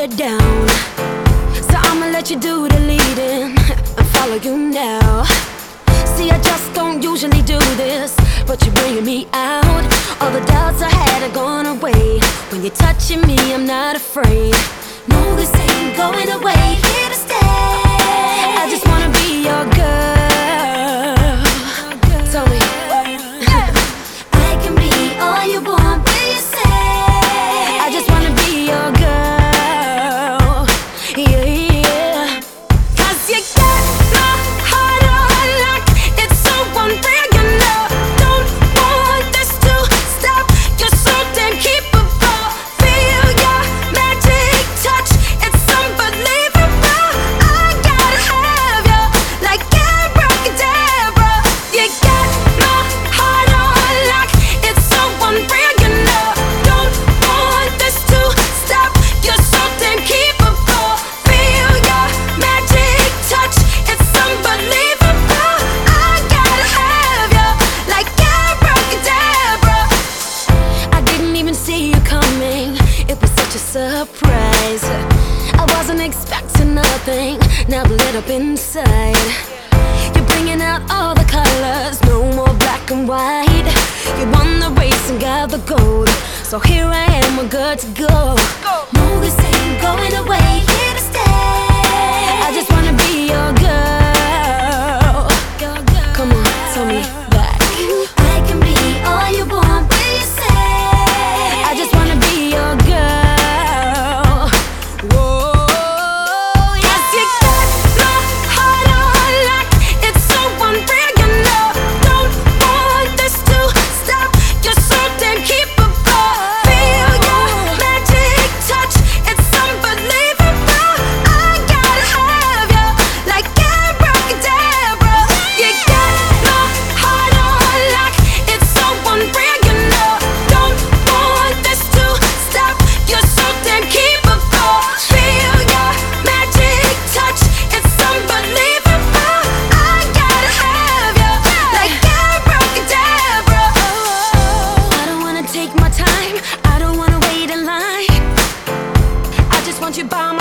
head down. So I'ma let you do the leading. And follow you now. See, I just don't usually do this But you're bringing me out. All the doubts I had are gone away. When you're touching me, I'm not afraid. No, this ain't surprise. I wasn't expecting nothing. Now I'm lit up inside. You're bringing out all the colors, no more black and white. You won the race and got the gold. So here I am, we're good to go. No, this ain't going away. Stay. time. I don't wanna wait in line. I just want you by my